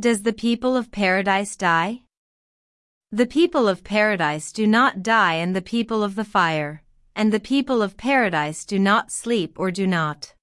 Does the people of paradise die? The people of paradise do not die and the people of the fire, and the people of paradise do not sleep or do not.